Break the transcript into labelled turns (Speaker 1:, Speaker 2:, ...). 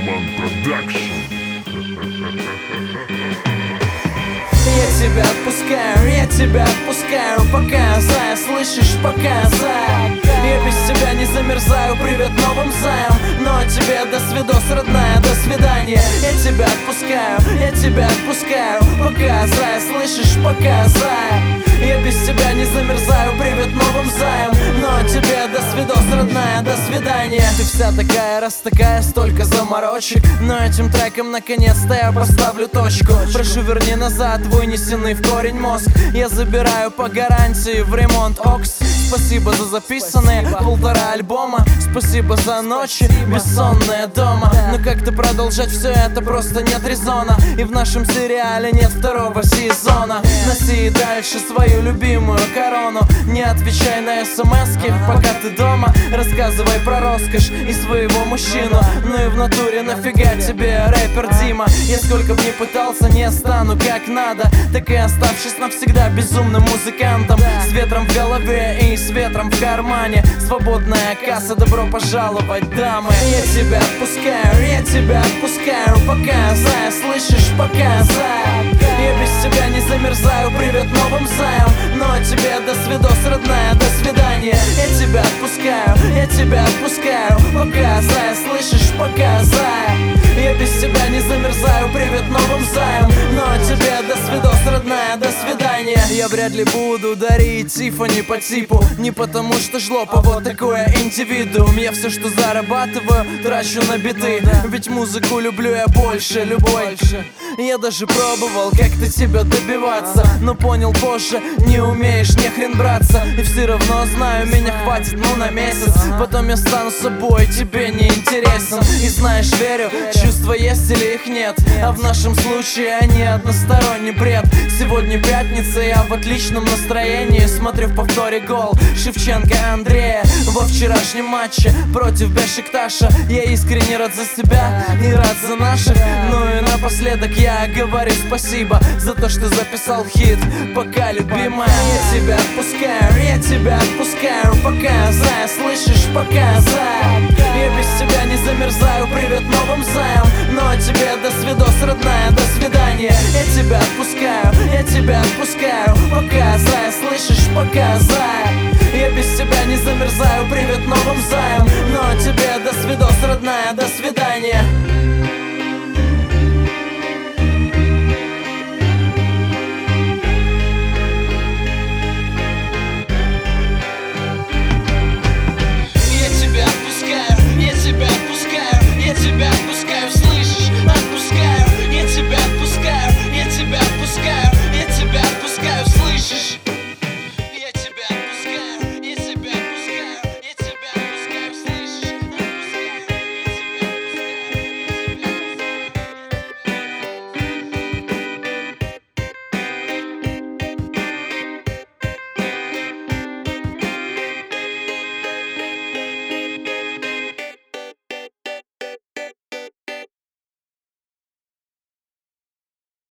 Speaker 1: Шаман Продакшн. Я тебя отпускаю, я тебя отпускаю Пока зая, слышишь, пока зая. Я без тебя не замерзаю, привет новым заям. Но тебе до свидос, родная, до свидания. Я тебя отпускаю, я тебя отпускаю Пока зая, слышишь, пока зая. Я без тебя не замерзаю, привет новым заям до свидания. Ты вся такая, раз такая, столько заморочек. Но этим треком наконец-то я поставлю точку. Прошу верни назад, вынесенный в корень мозг. Я забираю по гарантии в ремонт. Окс Спасибо за записанные. Полтора альбома Спасибо за ночи бессонные дома. Но как-то продолжать все это просто нет резона. И в нашем сериале нет второго сезона. Носи дальше свою любимую корону. Не отвечай на смс пока ты дома. Рассказывай про роскошь и своего мужчину. Ну и в натуре нафига тебе рэпер Дима? Я сколько б не пытался не стану как надо. Так и оставшись навсегда безумным музыкантом. С ветром в голове и с ветром в кармане. Свободная касса, добро пожаловать, дамы. Я тебя отпускаю, я тебя отпускаю. Пока, зая, слышишь, пока, зая Я без тебя не замерзаю, привет новым заям Но тебе до свидос, родная, до свидания. Я тебя отпускаю, я тебя отпускаю. Пока, зая, слышишь, пока, Я без тебя не замерзаю, привет новым заям Но тебе до свидос, родная, до свидания. Я вряд ли буду дарить Тифани по типу. Не потому что жлоб, а вот такое индивидуум. Я все, что зарабатываю, трачу на биты. Ведь музыку люблю я больше любой Я даже пробовал как-то тебя добиваться Но понял позже, не умеешь не хрен браться. И все равно знаю, меня хватит ну на месяц. Потом я стану собой, тебе не интересен. И знаешь, верю, чувства есть или их нет. А в нашем случае они односторонний бред Сегодня пятница, я в отличном настроении. Смотрю в повторе гол Шевченко Андрея. Во вчерашнем матче против Бешикташа. Я искренне рад за себя и рад за наших. Ну и напоследок я говорю спасибо За то, что записал хит. Пока, любимая Я тебя отпускаю, я тебя отпускаю. Пока, зая, слышишь, пока, зая. Я без тебя не замерзаю, привет новым заям Но тебе до свидос, слышишь,